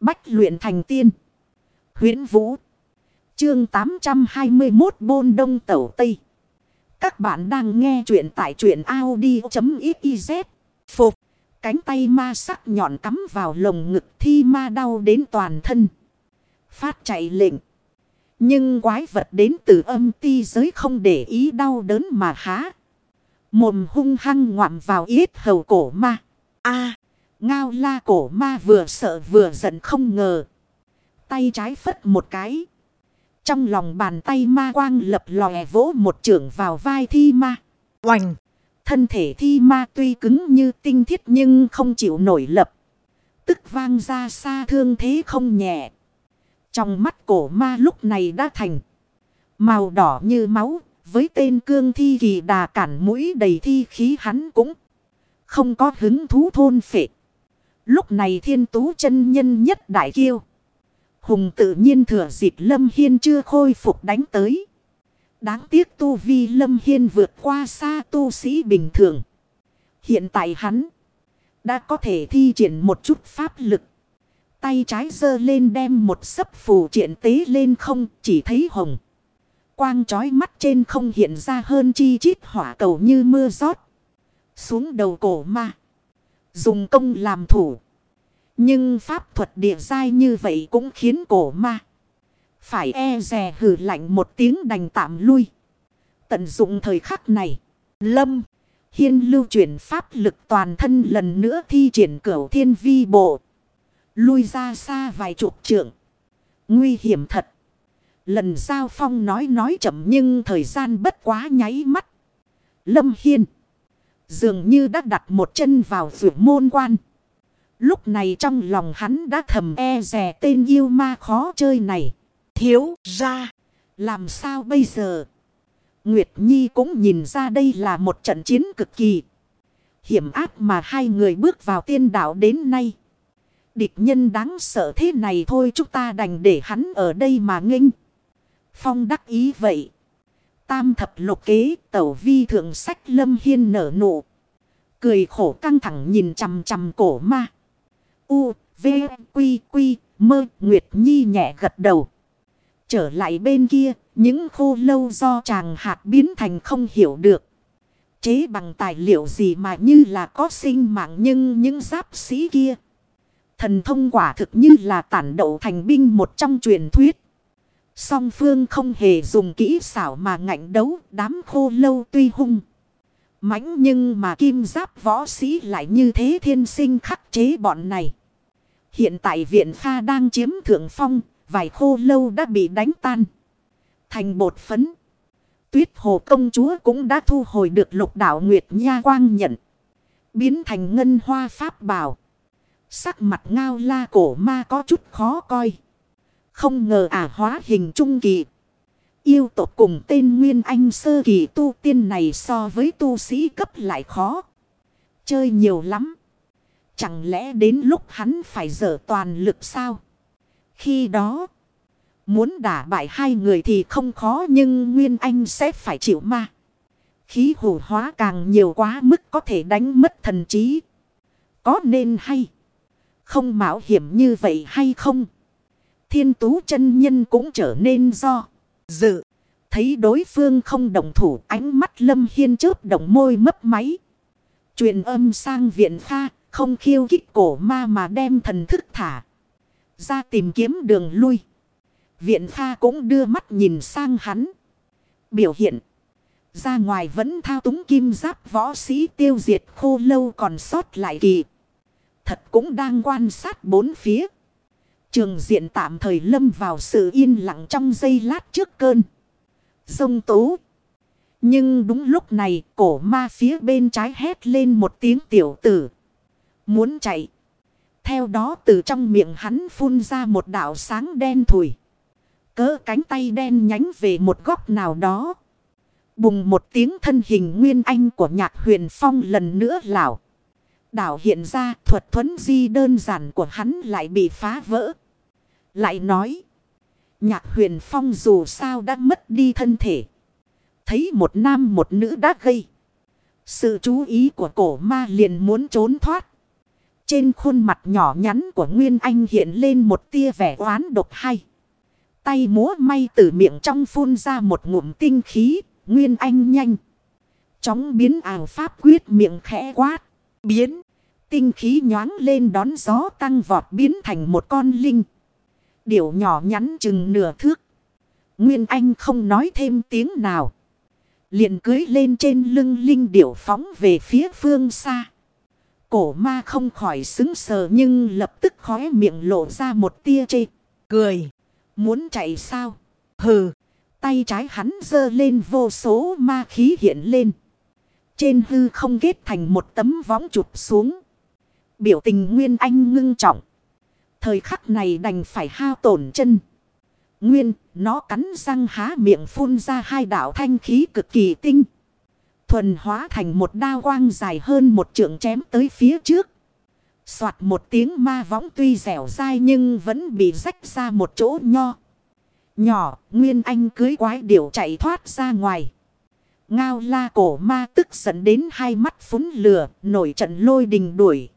Bách luyện thành tiên. huyễn Vũ. Chương 821 Bôn Đông Tẩu Tây. Các bạn đang nghe truyện tại truyện Audi.xyz. Phục. Cánh tay ma sắc nhọn cắm vào lồng ngực thi ma đau đến toàn thân. Phát chạy lệnh. Nhưng quái vật đến từ âm ti giới không để ý đau đớn mà há. Mồm hung hăng ngoạm vào yết hầu cổ ma. a ngao la cổ ma vừa sợ vừa giận không ngờ. Tay trái phất một cái. Trong lòng bàn tay ma quang lập lòe vỗ một trưởng vào vai thi ma. Oành! Thân thể thi ma tuy cứng như tinh thiết nhưng không chịu nổi lập. Tức vang ra xa thương thế không nhẹ. Trong mắt cổ ma lúc này đã thành. Màu đỏ như máu. Với tên cương thi kỳ đà cản mũi đầy thi khí hắn cũng không có hứng thú thôn phệ. Lúc này thiên tú chân nhân nhất đại kiêu. Hùng tự nhiên thừa dịp Lâm Hiên chưa khôi phục đánh tới. Đáng tiếc tu vi Lâm Hiên vượt qua xa tu sĩ bình thường. Hiện tại hắn đã có thể thi triển một chút pháp lực. Tay trái giơ lên đem một sấp phù triển tế lên không, chỉ thấy hồng. Quang trói mắt trên không hiện ra hơn chi chít hỏa cầu như mưa rót. Xuống đầu cổ ma. Dùng công làm thủ. Nhưng pháp thuật địa giai như vậy cũng khiến cổ ma. Phải e rè hử lạnh một tiếng đành tạm lui. Tận dụng thời khắc này. Lâm. Hiên lưu chuyển pháp lực toàn thân lần nữa thi triển cửu thiên vi bộ. Lui ra xa vài chục trượng. Nguy hiểm thật. Lần giao phong nói nói chậm nhưng thời gian bất quá nháy mắt. Lâm Hiên. Dường như đã đặt một chân vào vượt môn quan. Lúc này trong lòng hắn đã thầm e rè tên yêu ma khó chơi này. Thiếu ra. Làm sao bây giờ? Nguyệt Nhi cũng nhìn ra đây là một trận chiến cực kỳ. Hiểm ác mà hai người bước vào tiên đạo đến nay. Địch nhân đáng sợ thế này thôi chúng ta đành để hắn ở đây mà nghênh. Phong đắc ý vậy. Tam thập lục kế, tẩu vi thượng sách lâm hiên nở nụ. Cười khổ căng thẳng nhìn chằm chằm cổ ma. U, V, Quy, Quy, mơ, Nguyệt Nhi nhẹ gật đầu. Trở lại bên kia, những khô lâu do chàng hạt biến thành không hiểu được. Chế bằng tài liệu gì mà như là có sinh mạng nhưng những giáp sĩ kia. Thần thông quả thực như là tản đậu thành binh một trong truyền thuyết. Song phương không hề dùng kỹ xảo mà ngạnh đấu đám khô lâu tuy hung mãnh nhưng mà kim giáp võ sĩ lại như thế thiên sinh khắc chế bọn này. Hiện tại viện pha đang chiếm thượng phong, vài khô lâu đã bị đánh tan. Thành bột phấn. Tuyết hồ công chúa cũng đã thu hồi được lục đạo Nguyệt Nha Quang nhận. Biến thành ngân hoa pháp bảo. Sắc mặt ngao la cổ ma có chút khó coi. Không ngờ ả à hóa hình trung kỳ. Yêu tộc cùng tên Nguyên Anh sơ kỳ tu tiên này so với tu sĩ cấp lại khó. Chơi nhiều lắm. Chẳng lẽ đến lúc hắn phải dở toàn lực sao? Khi đó, muốn đả bại hai người thì không khó nhưng Nguyên Anh sẽ phải chịu ma. Khí hủ hóa càng nhiều quá mức có thể đánh mất thần trí. Có nên hay? Không mạo hiểm như vậy hay không? Thiên tú chân nhân cũng trở nên do, dự. Thấy đối phương không đồng thủ, ánh mắt lâm hiên chớp động môi mấp máy. truyền âm sang viện pha không khiêu kích cổ ma mà đem thần thức thả. Ra tìm kiếm đường lui. Viện pha cũng đưa mắt nhìn sang hắn. Biểu hiện. Ra ngoài vẫn thao túng kim giáp võ sĩ tiêu diệt khô lâu còn sót lại kỳ. Thật cũng đang quan sát bốn phía. Trường diện tạm thời lâm vào sự yên lặng trong giây lát trước cơn. Dông tố. Nhưng đúng lúc này, cổ ma phía bên trái hét lên một tiếng tiểu tử. Muốn chạy. Theo đó từ trong miệng hắn phun ra một đạo sáng đen thùi. Cỡ cánh tay đen nhánh về một góc nào đó. Bùng một tiếng thân hình nguyên anh của nhạc huyền phong lần nữa lảo. Đảo hiện ra, thuật thuấn di đơn giản của hắn lại bị phá vỡ. Lại nói. Nhạc huyền phong dù sao đã mất đi thân thể. Thấy một nam một nữ đã gây. Sự chú ý của cổ ma liền muốn trốn thoát. Trên khuôn mặt nhỏ nhắn của Nguyên Anh hiện lên một tia vẻ oán độc hay. Tay múa may từ miệng trong phun ra một ngụm tinh khí, Nguyên Anh nhanh. Chóng biến ảo pháp quyết miệng khẽ quát, biến. Tinh khí nhoáng lên đón gió tăng vọt biến thành một con linh. Điểu nhỏ nhắn chừng nửa thước. Nguyên Anh không nói thêm tiếng nào. Liền cưới lên trên lưng linh điểu phóng về phía phương xa. Cổ ma không khỏi xứng sờ nhưng lập tức khóe miệng lộ ra một tia chê. Cười. Muốn chạy sao? Hừ. Tay trái hắn dơ lên vô số ma khí hiện lên. Trên hư không kết thành một tấm võng chụp xuống. Biểu tình Nguyên Anh ngưng trọng. Thời khắc này đành phải hao tổn chân. Nguyên, nó cắn răng há miệng phun ra hai đạo thanh khí cực kỳ tinh. Thuần hóa thành một đao quang dài hơn một trượng chém tới phía trước. Soạt một tiếng ma võng tuy dẻo dai nhưng vẫn bị rách ra một chỗ nho. Nhỏ, Nguyên Anh cưới quái điểu chạy thoát ra ngoài. Ngao la cổ ma tức giận đến hai mắt phúng lửa, nổi trận lôi đình đuổi.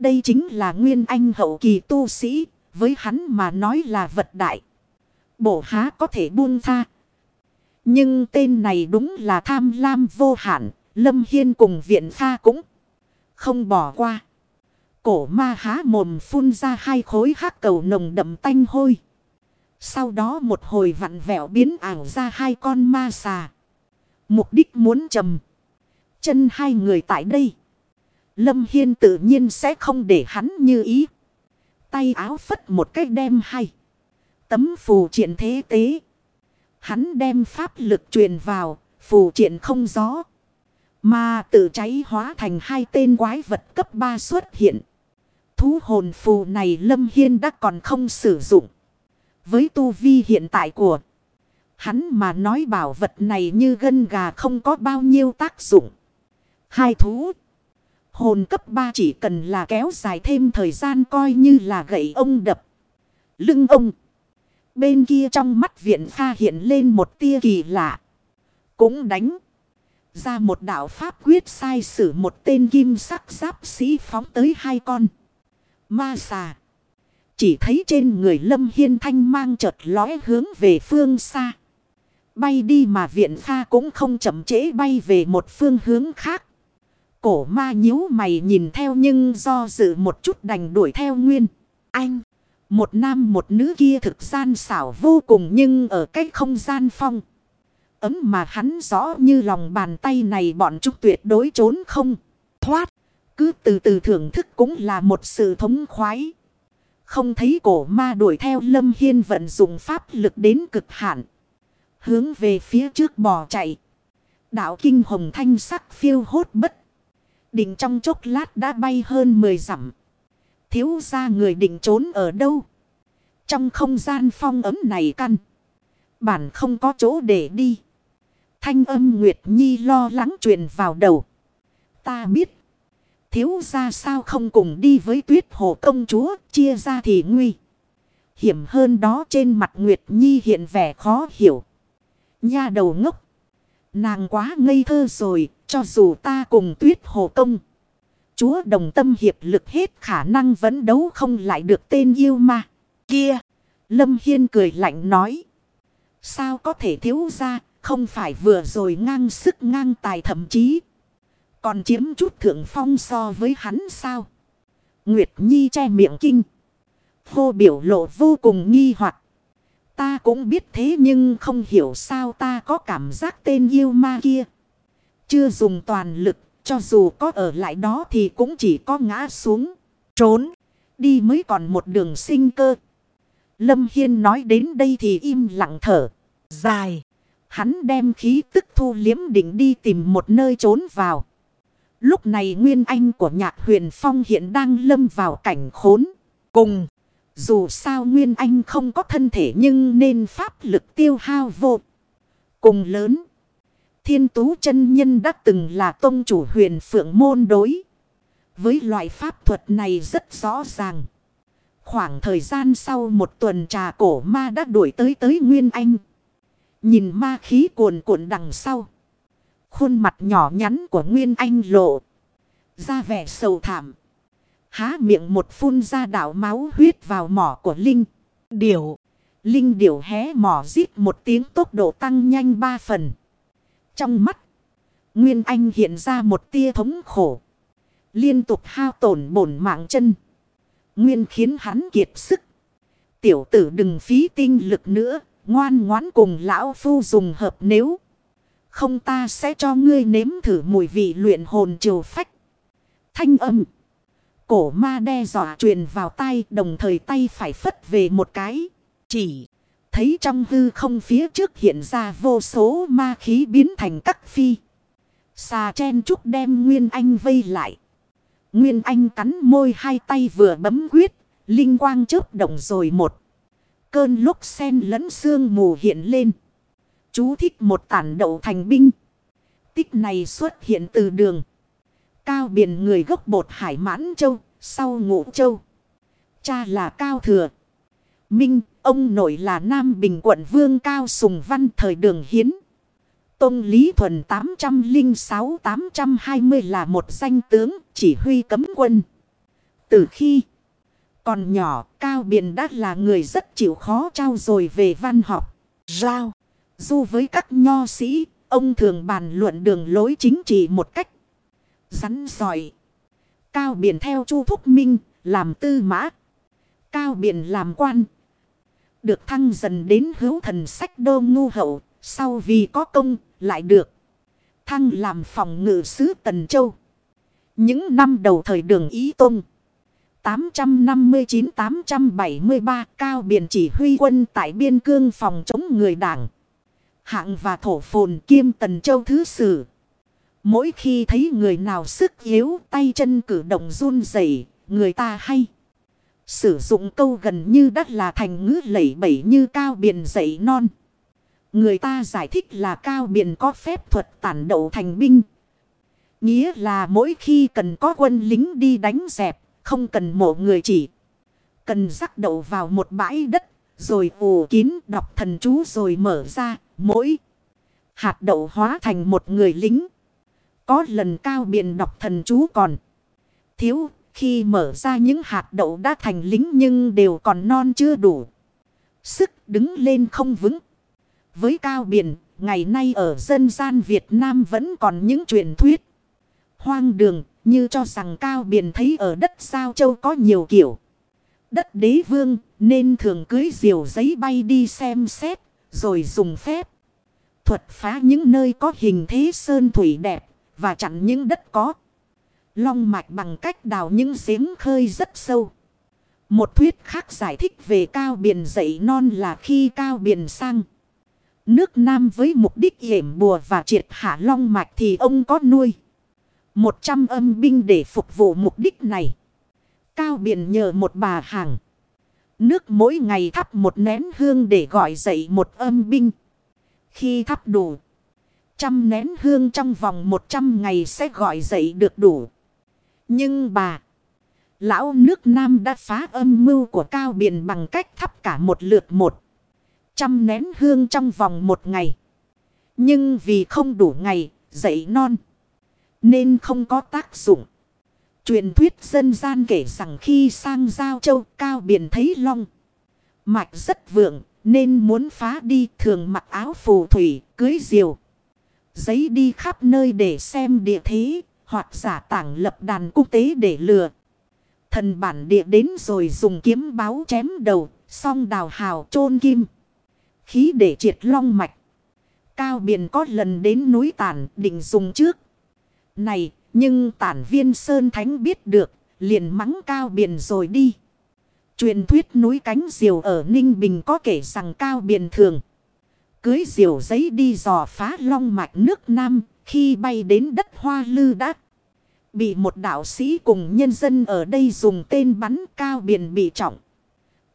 Đây chính là Nguyên Anh hậu kỳ tu sĩ, với hắn mà nói là vật đại. bổ há có thể buông tha. Nhưng tên này đúng là tham lam vô hạn, Lâm Hiên cùng viện pha cũng không bỏ qua. Cổ ma há mồm phun ra hai khối hắc cầu nồng đậm tanh hôi. Sau đó một hồi vặn vẹo biến ảo ra hai con ma xà. Mục đích muốn trầm. Chân hai người tại đây. Lâm Hiên tự nhiên sẽ không để hắn như ý. Tay áo phất một cách đem hay. Tấm phù triện thế tế. Hắn đem pháp lực truyền vào. Phù triện không gió. Mà tự cháy hóa thành hai tên quái vật cấp 3 xuất hiện. Thú hồn phù này Lâm Hiên đã còn không sử dụng. Với tu vi hiện tại của hắn mà nói bảo vật này như gân gà không có bao nhiêu tác dụng. Hai thú. Hồn cấp 3 chỉ cần là kéo dài thêm thời gian coi như là gậy ông đập. Lưng ông. Bên kia trong mắt viện pha hiện lên một tia kỳ lạ. Cũng đánh. Ra một đạo pháp quyết sai sử một tên kim sắc giáp sĩ phóng tới hai con. Ma xà. Chỉ thấy trên người lâm hiên thanh mang chợt lóe hướng về phương xa. Bay đi mà viện pha cũng không chậm trễ bay về một phương hướng khác. Cổ ma nhíu mày nhìn theo nhưng do dự một chút đành đuổi theo nguyên. Anh, một nam một nữ kia thực gian xảo vô cùng nhưng ở cái không gian phong. Ấm mà hắn rõ như lòng bàn tay này bọn chúng tuyệt đối trốn không. Thoát, cứ từ từ thưởng thức cũng là một sự thống khoái. Không thấy cổ ma đuổi theo Lâm Hiên vận dụng pháp lực đến cực hạn. Hướng về phía trước bò chạy. Đạo kinh hồng thanh sắc phiêu hốt bất Định trong chốc lát đã bay hơn 10 dặm. Thiếu ra người định trốn ở đâu? Trong không gian phong ấm này căn. Bản không có chỗ để đi. Thanh âm Nguyệt Nhi lo lắng truyền vào đầu. Ta biết. Thiếu ra sao không cùng đi với tuyết hồ công chúa. Chia ra thì nguy. Hiểm hơn đó trên mặt Nguyệt Nhi hiện vẻ khó hiểu. Nha đầu ngốc. Nàng quá ngây thơ rồi, cho dù ta cùng tuyết hồ công. Chúa đồng tâm hiệp lực hết khả năng vẫn đấu không lại được tên yêu ma. Kia, Lâm Hiên cười lạnh nói. Sao có thể thiếu ra, không phải vừa rồi ngang sức ngang tài thậm chí. Còn chiếm chút thượng phong so với hắn sao? Nguyệt Nhi che miệng kinh. Hô biểu lộ vô cùng nghi hoặc Ta cũng biết thế nhưng không hiểu sao ta có cảm giác tên yêu ma kia. Chưa dùng toàn lực, cho dù có ở lại đó thì cũng chỉ có ngã xuống, trốn, đi mới còn một đường sinh cơ. Lâm Hiên nói đến đây thì im lặng thở, dài. Hắn đem khí tức thu liếm định đi tìm một nơi trốn vào. Lúc này Nguyên Anh của nhạc huyền phong hiện đang lâm vào cảnh khốn. Cùng. Dù sao Nguyên Anh không có thân thể nhưng nên pháp lực tiêu hao vô. Cùng lớn. Thiên tú chân nhân đã từng là tôn chủ huyền phượng môn đối. Với loại pháp thuật này rất rõ ràng. Khoảng thời gian sau một tuần trà cổ ma đã đuổi tới tới Nguyên Anh. Nhìn ma khí cuồn cuộn đằng sau. Khuôn mặt nhỏ nhắn của Nguyên Anh lộ. Ra vẻ sầu thảm. Há miệng một phun ra đảo máu huyết vào mỏ của Linh. Điểu. Linh điểu hé mỏ giết một tiếng tốc độ tăng nhanh ba phần. Trong mắt. Nguyên Anh hiện ra một tia thống khổ. Liên tục hao tổn bổn mạng chân. Nguyên khiến hắn kiệt sức. Tiểu tử đừng phí tinh lực nữa. Ngoan ngoãn cùng lão phu dùng hợp nếu. Không ta sẽ cho ngươi nếm thử mùi vị luyện hồn triều phách. Thanh âm. Cổ ma đe dọa truyền vào tay đồng thời tay phải phất về một cái. Chỉ thấy trong hư không phía trước hiện ra vô số ma khí biến thành các phi. Xà chen trúc đem Nguyên Anh vây lại. Nguyên Anh cắn môi hai tay vừa bấm quyết. Linh quang chớp động rồi một. Cơn lúc sen lẫn xương mù hiện lên. Chú thích một tản đậu thành binh. Tích này xuất hiện từ đường. Cao biển người gốc bột hải mãn châu. Sau ngũ châu. Cha là Cao Thừa. Minh, ông nội là Nam Bình quận Vương Cao Sùng Văn thời đường hiến. Tông Lý Thuần 806-820 là một danh tướng chỉ huy cấm quân. Từ khi còn nhỏ, Cao Biện đã là người rất chịu khó trao dồi về văn học. Rao, du với các nho sĩ, ông thường bàn luận đường lối chính trị một cách rắn giỏi. Cao Biện theo Chu Thúc Minh, làm tư mã. Cao Biện làm quan. Được thăng dần đến hữu thần sách đô ngu hậu, sau vì có công, lại được. Thăng làm phòng ngự sứ Tần Châu. Những năm đầu thời đường Ý Tông. 859-873 Cao Biển chỉ huy quân tại biên cương phòng chống người đảng. Hạng và thổ phồn kiêm Tần Châu Thứ Sử. Mỗi khi thấy người nào sức yếu tay chân cử động run rẩy người ta hay. Sử dụng câu gần như đắt là thành ngữ lẩy bẩy như cao biển dậy non. Người ta giải thích là cao biển có phép thuật tản đậu thành binh. Nghĩa là mỗi khi cần có quân lính đi đánh dẹp, không cần mộ người chỉ. Cần rắc đậu vào một bãi đất, rồi ủ kín đọc thần chú rồi mở ra, mỗi hạt đậu hóa thành một người lính. Có lần cao biển đọc thần chú còn thiếu, khi mở ra những hạt đậu đã thành lính nhưng đều còn non chưa đủ. Sức đứng lên không vững. Với cao biển, ngày nay ở dân gian Việt Nam vẫn còn những truyền thuyết. Hoang đường, như cho rằng cao biển thấy ở đất sao châu có nhiều kiểu. Đất đế vương, nên thường cưới diều giấy bay đi xem xét, rồi dùng phép. Thuật phá những nơi có hình thế sơn thủy đẹp, và chặn những đất có. Long mạch bằng cách đào những giếng khơi rất sâu. Một thuyết khác giải thích về cao biển dậy non là khi cao biển sang. Nước Nam với mục đích hiểm bùa và triệt hạ long mạch thì ông có nuôi. Một trăm âm binh để phục vụ mục đích này. Cao biển nhờ một bà hàng. Nước mỗi ngày thắp một nén hương để gọi dậy một âm binh. Khi thắp đủ. Trăm nén hương trong vòng một trăm ngày sẽ gọi dậy được đủ. Nhưng bà. Lão nước Nam đã phá âm mưu của Cao Biển bằng cách thắp cả một lượt một. Trăm nén hương trong vòng một ngày. Nhưng vì không đủ ngày, dậy non. Nên không có tác dụng. Truyền thuyết dân gian kể rằng khi sang Giao Châu Cao Biển thấy long. Mạch rất vượng nên muốn phá đi thường mặc áo phù thủy cưới diều. Giấy đi khắp nơi để xem địa thế hoặc giả tảng lập đàn cung tế để lừa. Thần bản địa đến rồi dùng kiếm báo chém đầu, song đào hào chôn kim. Khí để triệt long mạch. Cao biển có lần đến núi tản định dùng trước. Này, nhưng tản viên Sơn Thánh biết được, liền mắng cao biển rồi đi. Truyền thuyết núi cánh diều ở Ninh Bình có kể rằng cao biển thường. Cưới diều giấy đi dò phá long mạch nước Nam, khi bay đến đất hoa lư đã bị một đạo sĩ cùng nhân dân ở đây dùng tên bắn cao biển bị trọng.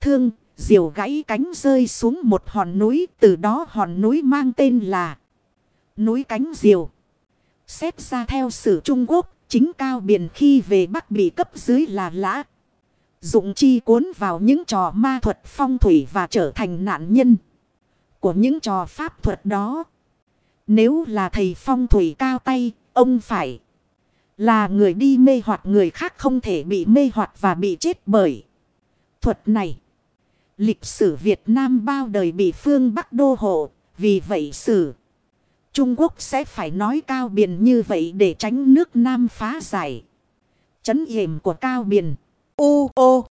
Thương, diều gãy cánh rơi xuống một hòn núi, từ đó hòn núi mang tên là núi cánh diều. Xét ra theo sử Trung Quốc, chính cao biển khi về Bắc bị cấp dưới là lã. Dụng chi cuốn vào những trò ma thuật phong thủy và trở thành nạn nhân của những trò pháp thuật đó. Nếu là thầy phong thủy cao tay, ông phải Là người đi mê hoặc người khác không thể bị mê hoặc và bị chết bởi. Thuật này. Lịch sử Việt Nam bao đời bị phương Bắc đô hộ. Vì vậy sử. Trung Quốc sẽ phải nói cao biển như vậy để tránh nước Nam phá giải. Chấn yểm của cao biển. U ô.